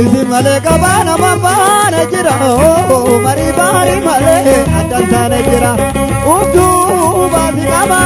isi malee qabaan amabbaan jira marii baarii malee addantaan jira ubduu baasii qabaan.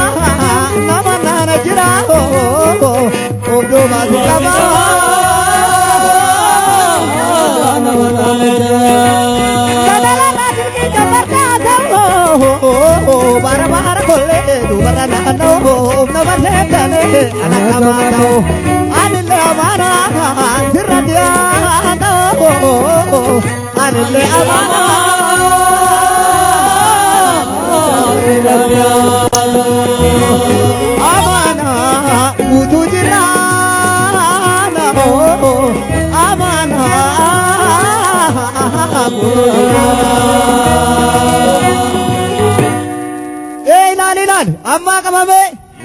Amma kama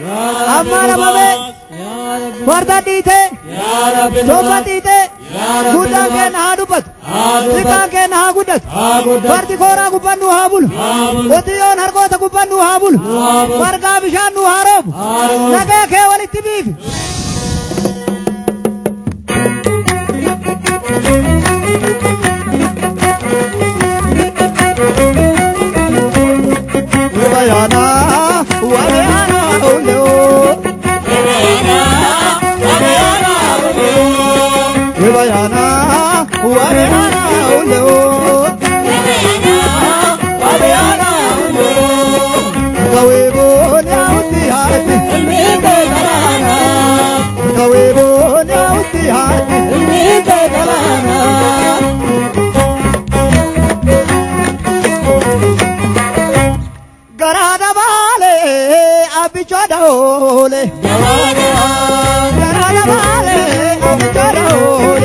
અમારા બાબે वर्धती थे चौपती थे गुदा के नहाडुपत त्रिका के नहागुडत वर्तिखोरा गुपन नुहाबुल ओतियोन हरकोत गुपन नुहाबुल वर्गा विशान नुहारोब नगे केवल तिबीब ببيانا وبيانا ولو ببيانا وبيانا ولو طويبون يا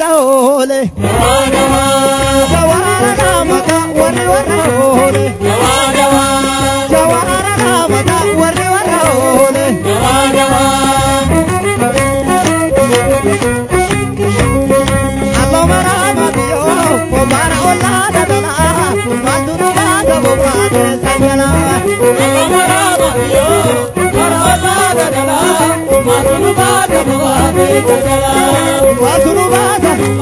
Jawara Quando não vaga